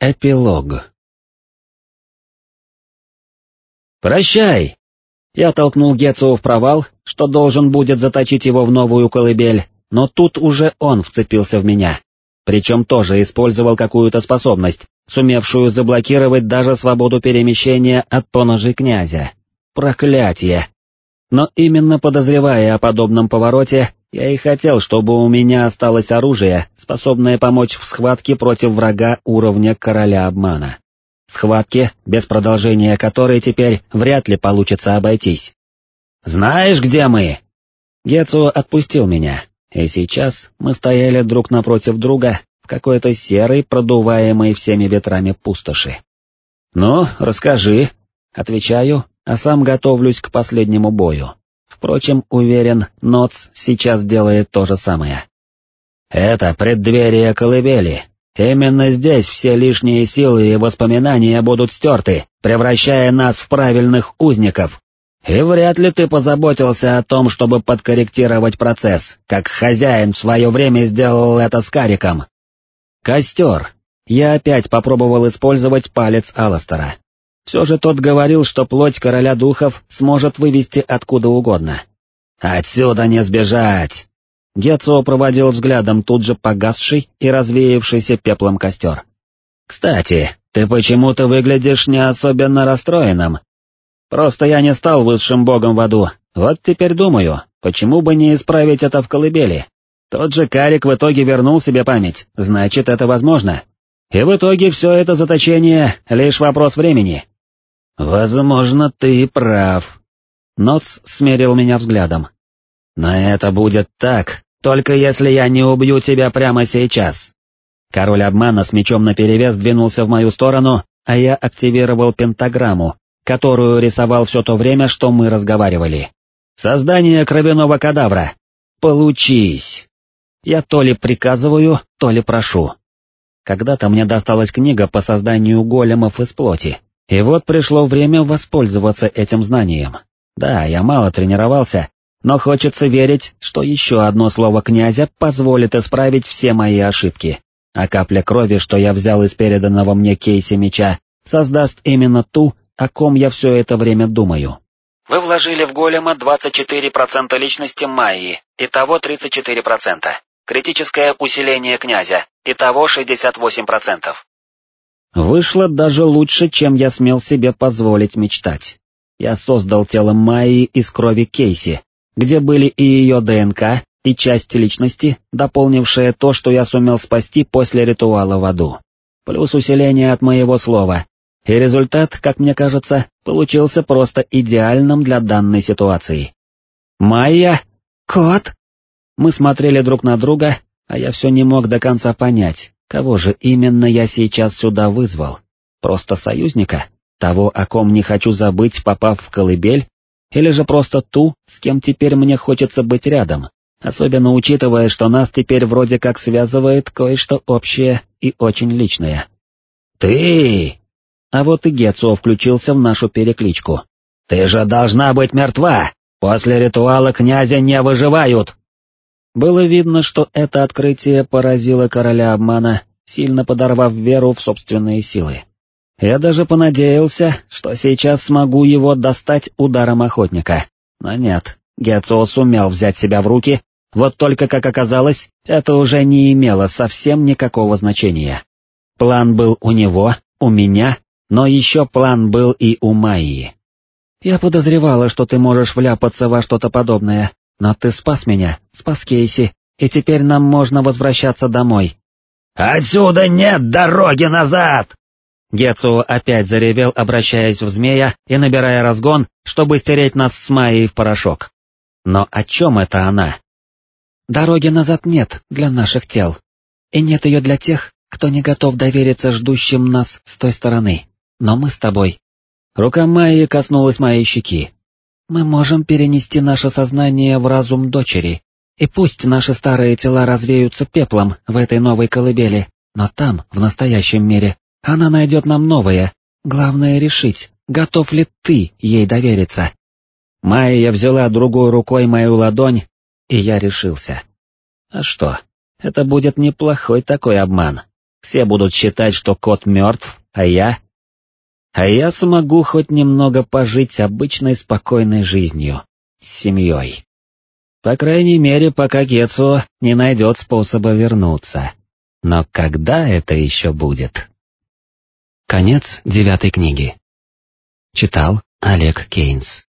Эпилог «Прощай!» Я толкнул Гецио в провал, что должен будет заточить его в новую колыбель, но тут уже он вцепился в меня. Причем тоже использовал какую-то способность, сумевшую заблокировать даже свободу перемещения от поножей князя. Проклятие! Но именно подозревая о подобном повороте, я и хотел, чтобы у меня осталось оружие, способное помочь в схватке против врага уровня короля обмана. Схватке, без продолжения которой теперь вряд ли получится обойтись. «Знаешь, где мы?» Гецу отпустил меня, и сейчас мы стояли друг напротив друга в какой-то серой, продуваемой всеми ветрами пустоши. «Ну, расскажи», — отвечаю, а сам готовлюсь к последнему бою. Впрочем, уверен, Ноц сейчас делает то же самое. Это преддверие колыбели. Именно здесь все лишние силы и воспоминания будут стерты, превращая нас в правильных узников. И вряд ли ты позаботился о том, чтобы подкорректировать процесс, как хозяин в свое время сделал это с Кариком. Костер. Я опять попробовал использовать палец Алластера. Все же тот говорил, что плоть короля духов сможет вывести откуда угодно. «Отсюда не сбежать!» Гетцо проводил взглядом тут же погасший и развеявшийся пеплом костер. «Кстати, ты почему-то выглядишь не особенно расстроенным. Просто я не стал высшим богом в аду, вот теперь думаю, почему бы не исправить это в колыбели? Тот же Карик в итоге вернул себе память, значит это возможно. И в итоге все это заточение — лишь вопрос времени. «Возможно, ты прав». Ноц смерил меня взглядом. «Но это будет так, только если я не убью тебя прямо сейчас». Король обмана с мечом наперевес двинулся в мою сторону, а я активировал пентаграмму, которую рисовал все то время, что мы разговаривали. «Создание кровяного кадавра! Получись!» Я то ли приказываю, то ли прошу. Когда-то мне досталась книга по созданию големов из плоти, и вот пришло время воспользоваться этим знанием. Да, я мало тренировался, но хочется верить, что еще одно слово князя позволит исправить все мои ошибки, а капля крови, что я взял из переданного мне кейси меча, создаст именно ту, о ком я все это время думаю. Вы вложили в голема 24% личности Майи, итого 34%. Критическое усиление князя, итого 68%. Вышло даже лучше, чем я смел себе позволить мечтать. Я создал тело Майи из крови Кейси, где были и ее ДНК, и часть личности, дополнившая то, что я сумел спасти после ритуала в аду. Плюс усиление от моего слова. И результат, как мне кажется, получился просто идеальным для данной ситуации. «Майя! Кот!» Мы смотрели друг на друга, а я все не мог до конца понять, Кого же именно я сейчас сюда вызвал? Просто союзника? Того, о ком не хочу забыть, попав в колыбель? Или же просто ту, с кем теперь мне хочется быть рядом? Особенно учитывая, что нас теперь вроде как связывает кое-что общее и очень личное. «Ты!» А вот и Гецо включился в нашу перекличку. «Ты же должна быть мертва! После ритуала князя не выживают!» Было видно, что это открытие поразило короля обмана, сильно подорвав веру в собственные силы. Я даже понадеялся, что сейчас смогу его достать ударом охотника. Но нет, Гецио сумел взять себя в руки, вот только, как оказалось, это уже не имело совсем никакого значения. План был у него, у меня, но еще план был и у Майи. «Я подозревала, что ты можешь вляпаться во что-то подобное, но ты спас меня, спас Кейси, и теперь нам можно возвращаться домой». «Отсюда нет дороги назад!» Гецу опять заревел, обращаясь в змея и набирая разгон, чтобы стереть нас с Майей в порошок. Но о чем это она? Дороги назад нет для наших тел. И нет ее для тех, кто не готов довериться ждущим нас с той стороны. Но мы с тобой. Рука Майи коснулась моей щеки. Мы можем перенести наше сознание в разум дочери, и пусть наши старые тела развеются пеплом в этой новой колыбели, но там, в настоящем мире, она найдет нам новое. Главное решить, готов ли ты ей довериться. Майя взяла другой рукой мою ладонь, и я решился. А что, это будет неплохой такой обман. Все будут считать, что кот мертв, а я... А я смогу хоть немного пожить обычной спокойной жизнью, с семьей. По крайней мере, пока Гецо не найдет способа вернуться. Но когда это еще будет? Конец девятой книги. Читал Олег Кейнс.